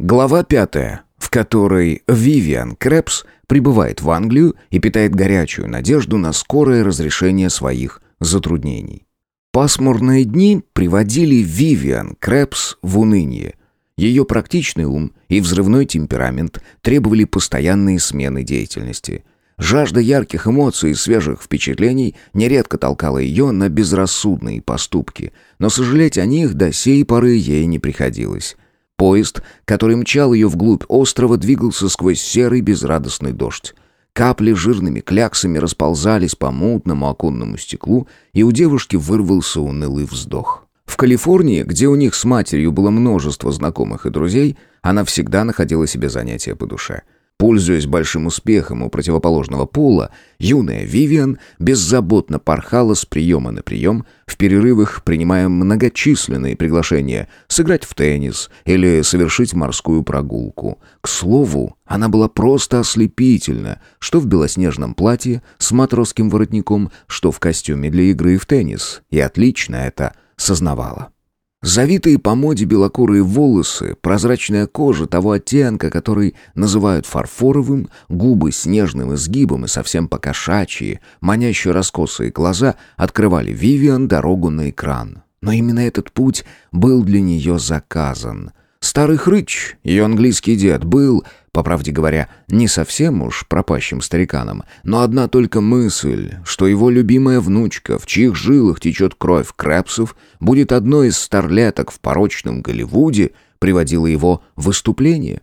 Глава пятая, в которой Вивиан Крепс прибывает в Англию и питает горячую надежду на скорое разрешение своих затруднений. Пасмурные дни приводили Вивиан Крепс в уныние. Ее практичный ум и взрывной темперамент требовали постоянной смены деятельности. Жажда ярких эмоций и свежих впечатлений нередко толкала ее на безрассудные поступки, но сожалеть о них до сей поры ей не приходилось. Поезд, который мчал ее вглубь острова, двигался сквозь серый безрадостный дождь. Капли жирными кляксами расползались по мутному оконному стеклу, и у девушки вырвался унылый вздох. В Калифорнии, где у них с матерью было множество знакомых и друзей, она всегда находила себе занятия по душе – Пользуясь большим успехом у противоположного пола, юная Вивиан беззаботно порхала с приема на прием, в перерывах принимая многочисленные приглашения сыграть в теннис или совершить морскую прогулку. К слову, она была просто ослепительна, что в белоснежном платье с матросским воротником, что в костюме для игры в теннис, и отлично это сознавала. Завитые по моде белокурые волосы, прозрачная кожа того оттенка, который называют фарфоровым, губы с нежным изгибом и совсем покошачьи, манящие раскосые глаза открывали Вивиан дорогу на экран. Но именно этот путь был для нее заказан. Старый хрыч, ее английский дед, был, по правде говоря, не совсем уж пропащим стариканом, но одна только мысль, что его любимая внучка, в чьих жилах течет кровь Крэпсов, будет одной из старлеток в порочном Голливуде, приводила его в выступление.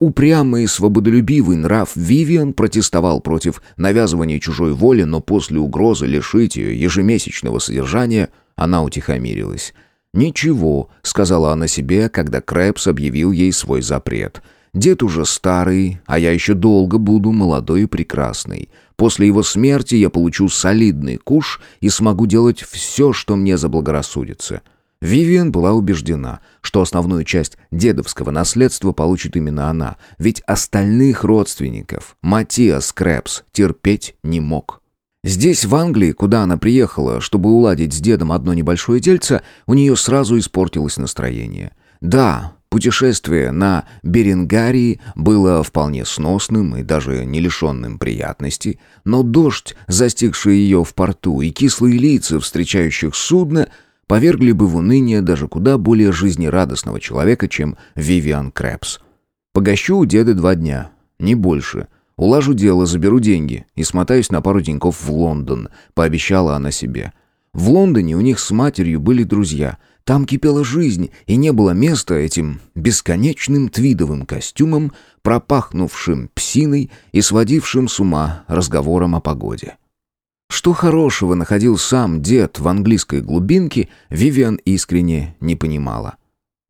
Упрямый и свободолюбивый нрав Вивиан протестовал против навязывания чужой воли, но после угрозы лишить ее ежемесячного содержания она утихомирилась. «Ничего», — сказала она себе, когда Крэпс объявил ей свой запрет — Дед уже старый, а я еще долго буду молодой и прекрасный. После его смерти я получу солидный куш и смогу делать все, что мне заблагорассудится». Вивиан была убеждена, что основную часть дедовского наследства получит именно она, ведь остальных родственников Матиас Крэпс терпеть не мог. Здесь, в Англии, куда она приехала, чтобы уладить с дедом одно небольшое дельце, у нее сразу испортилось настроение. Да, Путешествие на Беренгарии было вполне сносным и даже не лишенным приятностей, но дождь, застигший ее в порту, и кислые лица встречающих судно повергли бы в уныние даже куда более жизнерадостного человека, чем Вивиан Крэпс. «Погощу у деда два дня, не больше. Улажу дело, заберу деньги и смотаюсь на пару деньков в Лондон», — пообещала она себе. В Лондоне у них с матерью были друзья, там кипела жизнь, и не было места этим бесконечным твидовым костюмом, пропахнувшим псиной и сводившим с ума разговором о погоде. Что хорошего находил сам дед в английской глубинке, Вивиан искренне не понимала.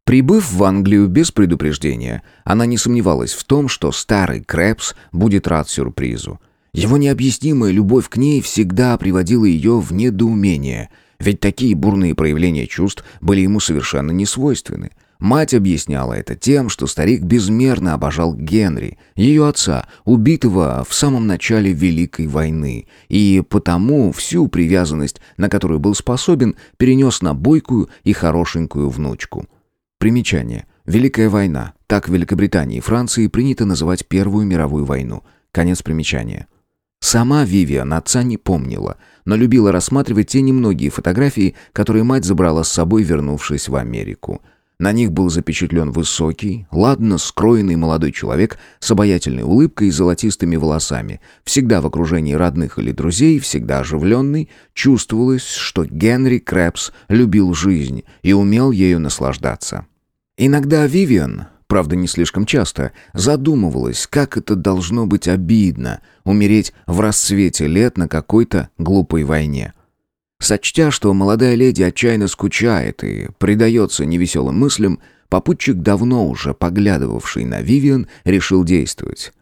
Прибыв в Англию без предупреждения, она не сомневалась в том, что старый Крэпс будет рад сюрпризу. Его необъяснимая любовь к ней всегда приводила ее в недоумение – ведь такие бурные проявления чувств были ему совершенно не свойственны. Мать объясняла это тем, что старик безмерно обожал Генри, ее отца, убитого в самом начале Великой войны, и потому всю привязанность, на которую был способен, перенес на бойкую и хорошенькую внучку. Примечание. Великая война. Так в Великобритании и Франции принято называть Первую мировую войну. Конец примечания. Сама Вивиан отца не помнила, но любила рассматривать те немногие фотографии, которые мать забрала с собой, вернувшись в Америку. На них был запечатлен высокий, ладно скроенный молодой человек с обаятельной улыбкой и золотистыми волосами. Всегда в окружении родных или друзей, всегда оживленный, чувствовалось, что Генри Крэпс любил жизнь и умел ею наслаждаться. Иногда Вивиан правда не слишком часто, задумывалась, как это должно быть обидно — умереть в расцвете лет на какой-то глупой войне. Сочтя, что молодая леди отчаянно скучает и предается невеселым мыслям, попутчик, давно уже поглядывавший на Вивиан, решил действовать.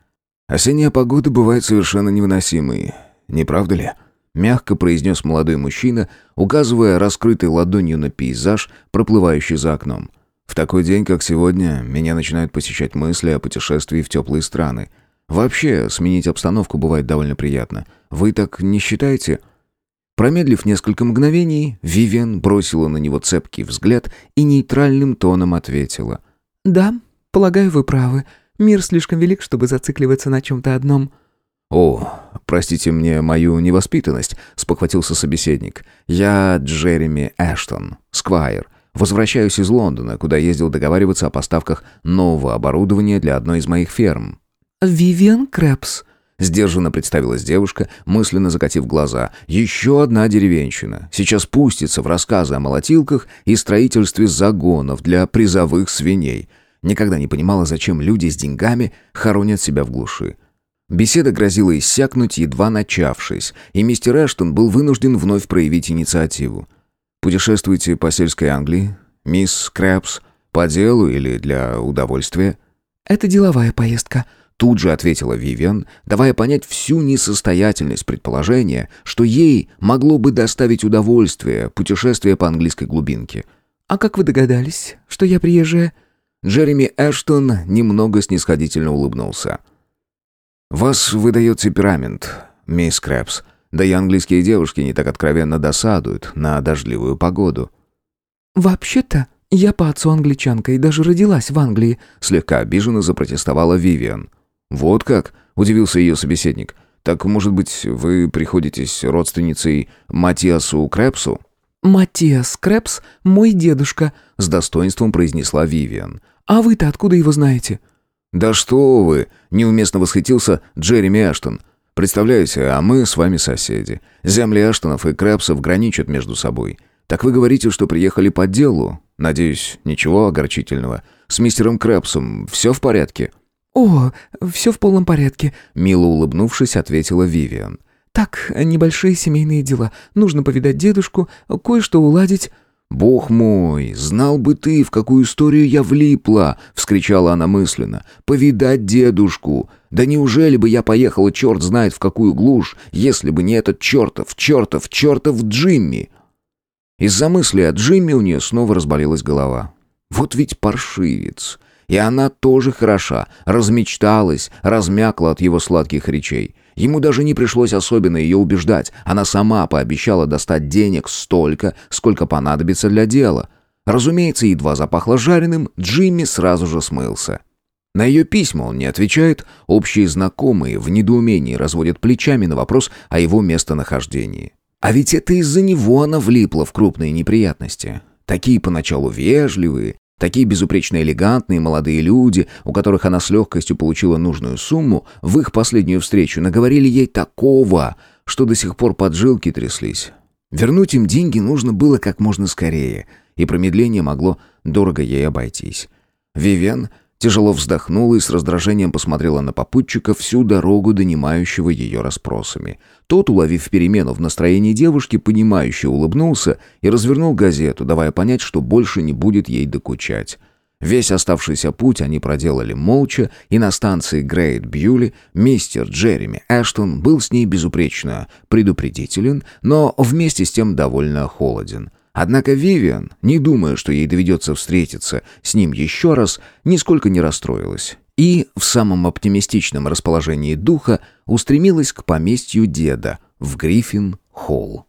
«Осенняя погода бывает совершенно невыносимой, не правда ли?» мягко произнес молодой мужчина, указывая раскрытой ладонью на пейзаж, проплывающий за окном. В такой день, как сегодня, меня начинают посещать мысли о путешествии в теплые страны. Вообще, сменить обстановку бывает довольно приятно. Вы так не считаете?» Промедлив несколько мгновений, Вивиан бросила на него цепкий взгляд и нейтральным тоном ответила. «Да, Полагаю, вы правы. Мир слишком велик, чтобы зацикливаться на чем-то одном». «О, простите мне мою невоспитанность», — спохватился собеседник. «Я Джереми Эштон, Сквайр. Возвращаюсь из Лондона, куда ездил договариваться о поставках нового оборудования для одной из моих ферм». «Вивиан Крэпс», — сдержанно представилась девушка, мысленно закатив глаза. «Еще одна деревенщина. Сейчас пустится в рассказы о молотилках и строительстве загонов для призовых свиней. Никогда не понимала, зачем люди с деньгами хоронят себя в глуши. Беседа грозила иссякнуть, едва начавшись, и мистер Эштон был вынужден вновь проявить инициативу. «Путешествуете по сельской Англии, мисс Крэпс, по делу или для удовольствия?» «Это деловая поездка», — тут же ответила Вивиан, давая понять всю несостоятельность предположения, что ей могло бы доставить удовольствие путешествие по английской глубинке. «А как вы догадались, что я приезжая?» Джереми Эштон немного снисходительно улыбнулся. «Вас выдает темперамент, мисс Крэпс. Да и английские девушки не так откровенно досадуют на дождливую погоду». «Вообще-то, я по отцу англичанка и даже родилась в Англии», слегка обиженно запротестовала Вивиан. «Вот как?» – удивился ее собеседник. «Так, может быть, вы приходитесь родственницей Матиасу Крэпсу?» «Матиас Крэпс – мой дедушка», – с достоинством произнесла Вивиан. «А вы-то откуда его знаете?» «Да что вы!» — неуместно восхитился Джереми Аштон. «Представляете, а мы с вами соседи. Земли Аштонов и Крэпсов граничат между собой. Так вы говорите, что приехали по делу? Надеюсь, ничего огорчительного. С мистером Крэпсом все в порядке?» «О, все в полном порядке», — мило улыбнувшись, ответила Вивиан. «Так, небольшие семейные дела. Нужно повидать дедушку, кое-что уладить». «Бог мой, знал бы ты, в какую историю я влипла!» — вскричала она мысленно. «Повидать дедушку! Да неужели бы я поехала черт знает в какую глушь, если бы не этот чертов, чертов, чертов Джимми!» Из-за мысли о Джимми у нее снова разболелась голова. «Вот ведь паршивец!» И она тоже хороша, размечталась, размякла от его сладких речей. Ему даже не пришлось особенно ее убеждать. Она сама пообещала достать денег столько, сколько понадобится для дела. Разумеется, едва запахло жареным, Джимми сразу же смылся. На ее письма он не отвечает, общие знакомые в недоумении разводят плечами на вопрос о его местонахождении. А ведь это из-за него она влипла в крупные неприятности. Такие поначалу вежливые, Такие безупречно элегантные молодые люди, у которых она с легкостью получила нужную сумму, в их последнюю встречу наговорили ей такого, что до сих пор поджилки тряслись. Вернуть им деньги нужно было как можно скорее, и промедление могло дорого ей обойтись. Вивен Тяжело вздохнула и с раздражением посмотрела на попутчика всю дорогу, донимающего ее расспросами. Тот, уловив перемену в настроении девушки, понимающе улыбнулся и развернул газету, давая понять, что больше не будет ей докучать. Весь оставшийся путь они проделали молча, и на станции Грейт Бьюли мистер Джереми Эштон был с ней безупречно предупредителен, но вместе с тем довольно холоден. Однако Вивиан, не думая, что ей доведется встретиться с ним еще раз, нисколько не расстроилась и в самом оптимистичном расположении духа устремилась к поместью деда в Гриффин-Холл.